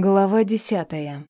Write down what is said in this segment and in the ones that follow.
Глава десятая.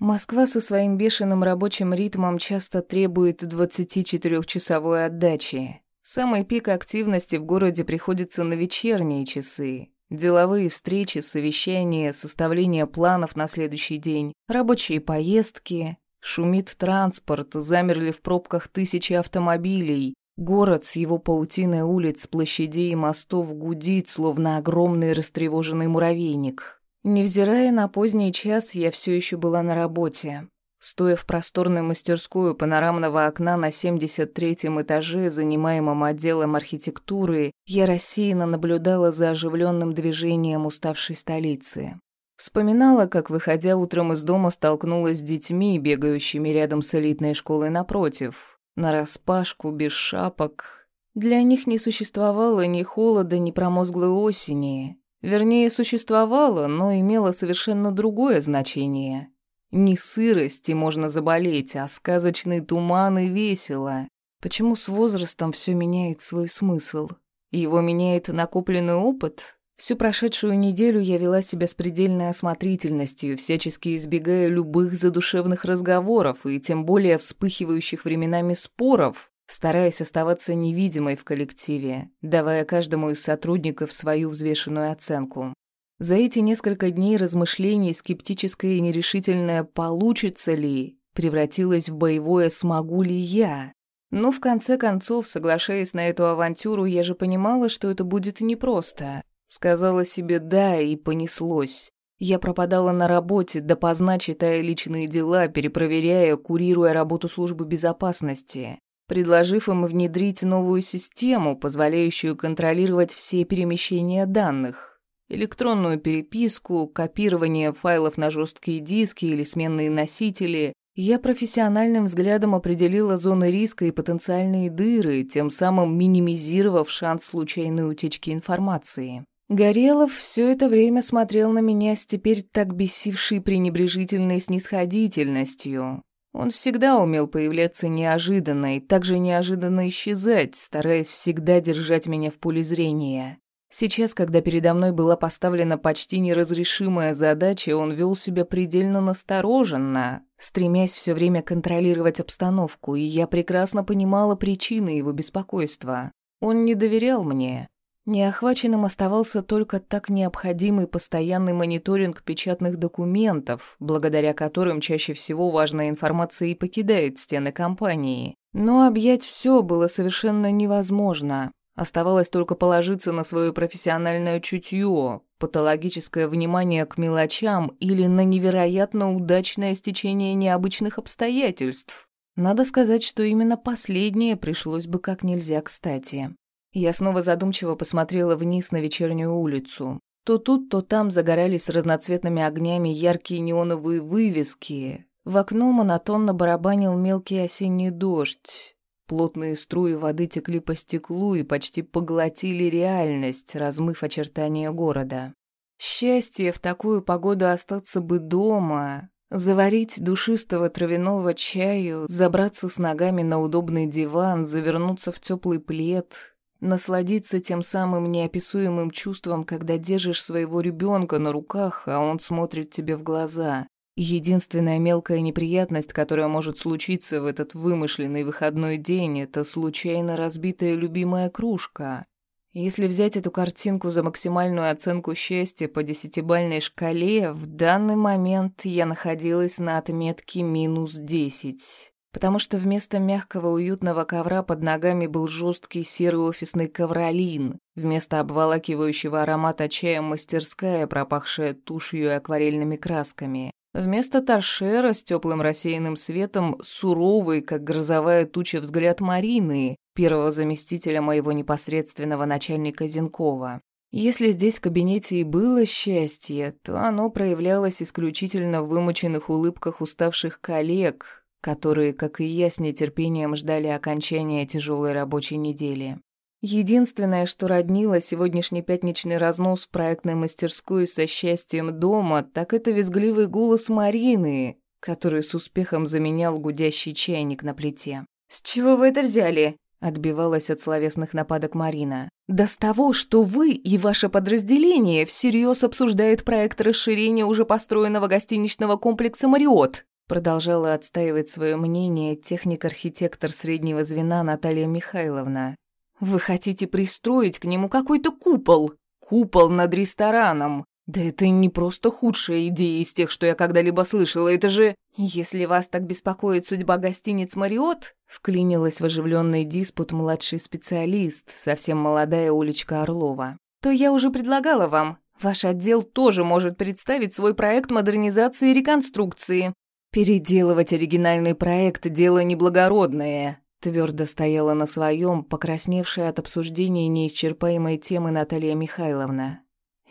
Москва со своим бешеным рабочим ритмом часто требует 24-часовой отдачи. Самый пик активности в городе приходится на вечерние часы. Деловые встречи, совещания, составление планов на следующий день, рабочие поездки. Шумит транспорт, замерли в пробках тысячи автомобилей. Город с его паутиной улиц, площадей и мостов гудит, словно огромный растревоженный муравейник. Невзирая на поздний час, я все еще была на работе. Стоя в просторной мастерской панорамного окна на 73-м этаже, занимаемом отделом архитектуры, я рассеянно наблюдала за оживленным движением уставшей столицы. Вспоминала, как, выходя утром из дома, столкнулась с детьми, бегающими рядом с элитной школой напротив. Нараспашку, без шапок. Для них не существовало ни холода, ни промозглой осени. Вернее, существовало, но имело совершенно другое значение. Не сырости можно заболеть, а сказочный туман и весело. Почему с возрастом все меняет свой смысл? Его меняет накопленный опыт? Всю прошедшую неделю я вела себя с предельной осмотрительностью, всячески избегая любых задушевных разговоров и тем более вспыхивающих временами споров, стараясь оставаться невидимой в коллективе, давая каждому из сотрудников свою взвешенную оценку. За эти несколько дней размышлений скептическое и нерешительное «получится ли» превратилось в боевое «смогу ли я?». Но в конце концов, соглашаясь на эту авантюру, я же понимала, что это будет непросто. Сказала себе «да» и понеслось. Я пропадала на работе, допоздна читая личные дела, перепроверяя, курируя работу службы безопасности предложив им внедрить новую систему, позволяющую контролировать все перемещения данных. Электронную переписку, копирование файлов на жесткие диски или сменные носители. Я профессиональным взглядом определила зоны риска и потенциальные дыры, тем самым минимизировав шанс случайной утечки информации. Горелов все это время смотрел на меня с теперь так бесившей пренебрежительной снисходительностью. Он всегда умел появляться неожиданно и также неожиданно исчезать, стараясь всегда держать меня в поле зрения. Сейчас, когда передо мной была поставлена почти неразрешимая задача, он вел себя предельно настороженно, стремясь все время контролировать обстановку, и я прекрасно понимала причины его беспокойства. Он не доверял мне. Неохваченным оставался только так необходимый постоянный мониторинг печатных документов, благодаря которым чаще всего важная информация и покидает стены компании. Но объять все было совершенно невозможно. Оставалось только положиться на свое профессиональное чутье, патологическое внимание к мелочам или на невероятно удачное стечение необычных обстоятельств. Надо сказать, что именно последнее пришлось бы как нельзя кстати. Я снова задумчиво посмотрела вниз на вечернюю улицу. То тут, то там загорались разноцветными огнями яркие неоновые вывески. В окно монотонно барабанил мелкий осенний дождь. Плотные струи воды текли по стеклу и почти поглотили реальность, размыв очертания города. Счастье в такую погоду остаться бы дома, заварить душистого травяного чаю, забраться с ногами на удобный диван, завернуться в теплый плед, Насладиться тем самым неописуемым чувством, когда держишь своего ребенка на руках, а он смотрит тебе в глаза. Единственная мелкая неприятность, которая может случиться в этот вымышленный выходной день, это случайно разбитая любимая кружка. Если взять эту картинку за максимальную оценку счастья по десятибальной шкале, в данный момент я находилась на отметке минус десять потому что вместо мягкого уютного ковра под ногами был жесткий серый офисный ковролин, вместо обволакивающего аромата чая мастерская, пропахшая тушью и акварельными красками. Вместо торшера с теплым рассеянным светом суровый, как грозовая туча, взгляд Марины, первого заместителя моего непосредственного начальника Зенкова. Если здесь в кабинете и было счастье, то оно проявлялось исключительно в вымученных улыбках уставших коллег, которые, как и я, с нетерпением ждали окончания тяжелой рабочей недели. Единственное, что роднило сегодняшний пятничный разнос в проектной мастерской со счастьем дома, так это визгливый голос Марины, который с успехом заменял гудящий чайник на плите. «С чего вы это взяли?» Отбивалась от словесных нападок Марина. «Да с того, что вы и ваше подразделение всерьез обсуждает проект расширения уже построенного гостиничного комплекса «Мариот», продолжала отстаивать свое мнение техник-архитектор среднего звена Наталья Михайловна. «Вы хотите пристроить к нему какой-то купол? Купол над рестораном? Да это не просто худшая идея из тех, что я когда-либо слышала, это же... Если вас так беспокоит судьба гостиниц «Мариот», вклинилась в оживленный диспут младший специалист, совсем молодая Улечка Орлова, то я уже предлагала вам. Ваш отдел тоже может представить свой проект модернизации и реконструкции. Переделывать оригинальный проект – дело неблагородное. Твердо стояла на своем, покрасневшая от обсуждения неисчерпаемой темы Наталья Михайловна.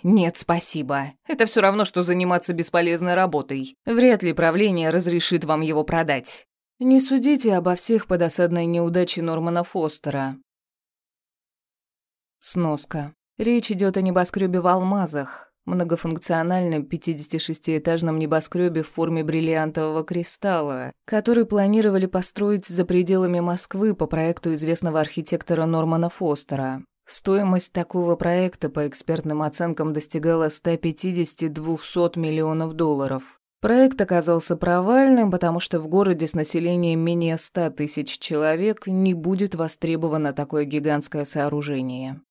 «Нет, спасибо. Это все равно, что заниматься бесполезной работой. Вряд ли правление разрешит вам его продать. Не судите обо всех по досадной неудаче Нормана Фостера». Сноска. Речь идет о небоскребе в алмазах, многофункциональном 56-этажном небоскребе в форме бриллиантового кристалла, который планировали построить за пределами Москвы по проекту известного архитектора Нормана Фостера. Стоимость такого проекта по экспертным оценкам достигала 150-200 миллионов долларов. Проект оказался провальным, потому что в городе с населением менее 100 тысяч человек не будет востребовано такое гигантское сооружение.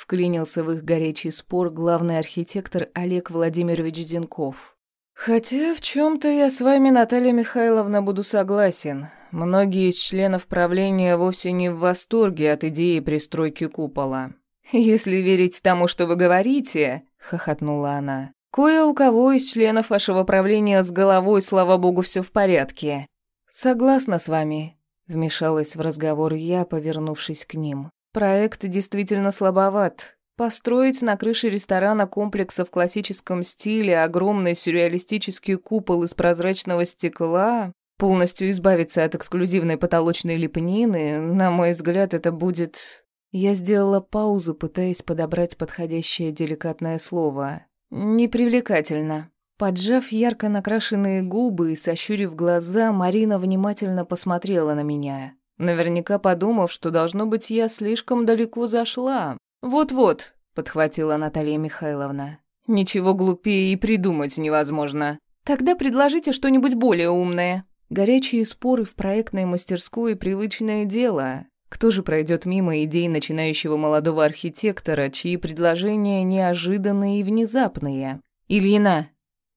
Вклинился в их горячий спор главный архитектор Олег Владимирович Зенков. Хотя в чем-то я с вами, Наталья Михайловна, буду согласен. Многие из членов правления вовсе не в восторге от идеи пристройки купола. Если верить тому, что вы говорите, хохотнула она. Кое у кого из членов вашего правления с головой, слава богу, все в порядке. Согласна с вами, вмешалась в разговор я, повернувшись к ним. Проект действительно слабоват. Построить на крыше ресторана комплекса в классическом стиле огромный сюрреалистический купол из прозрачного стекла, полностью избавиться от эксклюзивной потолочной лепнины, на мой взгляд, это будет... Я сделала паузу, пытаясь подобрать подходящее деликатное слово. Непривлекательно. Поджав ярко накрашенные губы и сощурив глаза, Марина внимательно посмотрела на меня. Наверняка подумав, что, должно быть, я слишком далеко зашла, «Вот-вот», — подхватила Наталья Михайловна. «Ничего глупее и придумать невозможно. Тогда предложите что-нибудь более умное». Горячие споры в проектной мастерской — привычное дело. Кто же пройдет мимо идей начинающего молодого архитектора, чьи предложения неожиданные и внезапные? «Ильина!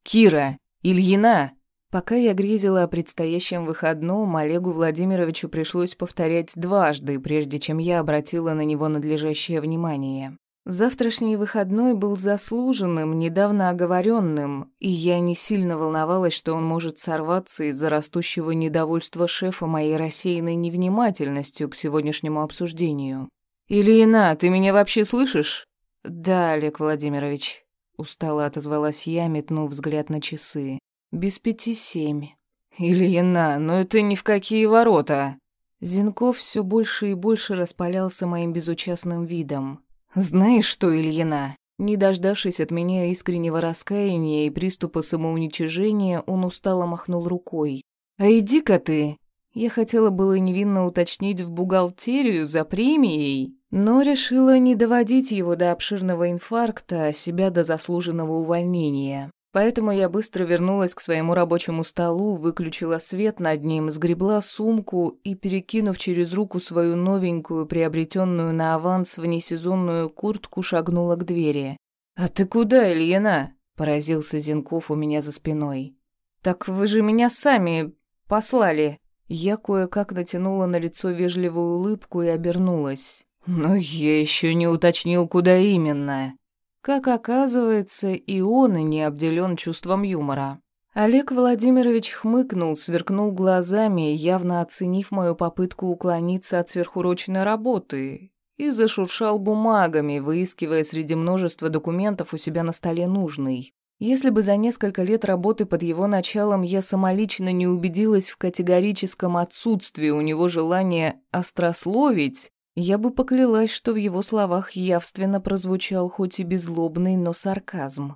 Кира! Ильина!» Пока я грезила о предстоящем выходном, Олегу Владимировичу пришлось повторять дважды, прежде чем я обратила на него надлежащее внимание. Завтрашний выходной был заслуженным, недавно оговоренным, и я не сильно волновалась, что он может сорваться из-за растущего недовольства шефа моей рассеянной невнимательностью к сегодняшнему обсуждению. «Ильина, ты меня вообще слышишь?» «Да, Олег Владимирович», — устало отозвалась я, метнув взгляд на часы. Без пяти семь. Ильина, но это ни в какие ворота. Зинков все больше и больше распалялся моим безучастным видом. Знаешь что, Ильина? Не дождавшись от меня искреннего раскаяния и приступа самоуничижения, он устало махнул рукой. «А иди-ка ты!» Я хотела было невинно уточнить в бухгалтерию за премией, но решила не доводить его до обширного инфаркта, а себя до заслуженного увольнения. Поэтому я быстро вернулась к своему рабочему столу, выключила свет над ним, сгребла сумку и, перекинув через руку свою новенькую, приобретенную на аванс внесезонную куртку, шагнула к двери. «А ты куда, Ильина?» – поразился Зинков у меня за спиной. «Так вы же меня сами послали». Я кое-как натянула на лицо вежливую улыбку и обернулась. «Но я еще не уточнил, куда именно». Как оказывается, и он не обделен чувством юмора. Олег Владимирович хмыкнул, сверкнул глазами, явно оценив мою попытку уклониться от сверхурочной работы, и зашуршал бумагами, выискивая среди множества документов у себя на столе нужный. Если бы за несколько лет работы под его началом я самолично не убедилась в категорическом отсутствии у него желания острословить, я бы поклялась, что в его словах явственно прозвучал хоть и беззлобный, но сарказм.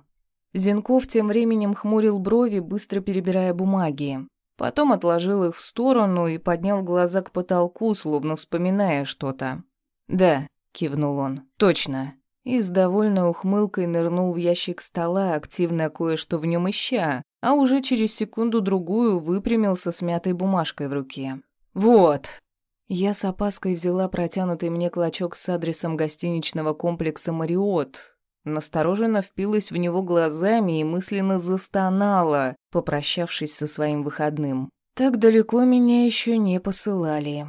Зенков тем временем хмурил брови, быстро перебирая бумаги. Потом отложил их в сторону и поднял глаза к потолку, словно вспоминая что-то. «Да», — кивнул он, — «точно». И с довольной ухмылкой нырнул в ящик стола, активно кое-что в нем ища, а уже через секунду-другую выпрямился с мятой бумажкой в руке. «Вот». Я с опаской взяла протянутый мне клочок с адресом гостиничного комплекса «Мариот», настороженно впилась в него глазами и мысленно застонала, попрощавшись со своим выходным. Так далеко меня еще не посылали.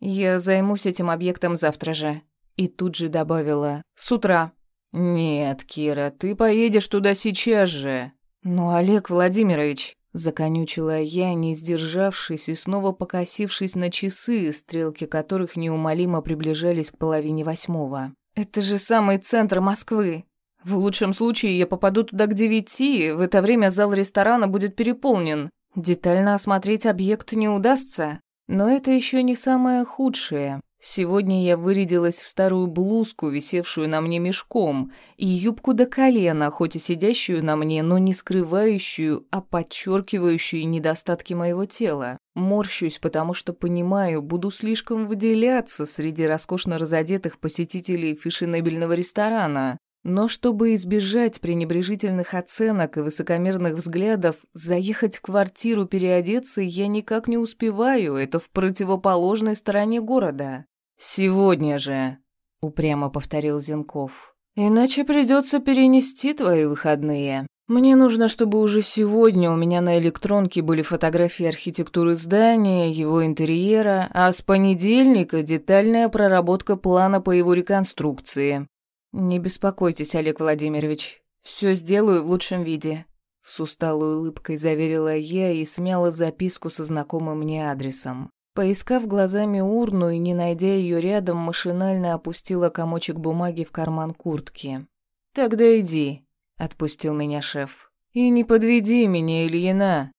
Я займусь этим объектом завтра же. И тут же добавила «С утра». «Нет, Кира, ты поедешь туда сейчас же». «Ну, Олег Владимирович», — законючила я, не сдержавшись и снова покосившись на часы, стрелки которых неумолимо приближались к половине восьмого. «Это же самый центр Москвы. В лучшем случае я попаду туда к девяти, в это время зал ресторана будет переполнен. Детально осмотреть объект не удастся. Но это еще не самое худшее. Сегодня я вырядилась в старую блузку, висевшую на мне мешком, и юбку до колена, хоть и сидящую на мне, но не скрывающую, а подчеркивающую недостатки моего тела. Морщусь, потому что понимаю, буду слишком выделяться среди роскошно разодетых посетителей фешенебельного ресторана. Но чтобы избежать пренебрежительных оценок и высокомерных взглядов, заехать в квартиру переодеться я никак не успеваю, это в противоположной стороне города. «Сегодня же», — упрямо повторил Зенков. «Иначе придется перенести твои выходные. Мне нужно, чтобы уже сегодня у меня на электронке были фотографии архитектуры здания, его интерьера, а с понедельника детальная проработка плана по его реконструкции. «Не беспокойтесь, Олег Владимирович. Все сделаю в лучшем виде», — с усталой улыбкой заверила я и смяла записку со знакомым мне адресом. Поискав глазами урну и не найдя ее рядом, машинально опустила комочек бумаги в карман куртки. «Тогда иди», — отпустил меня шеф. «И не подведи меня, Ильина.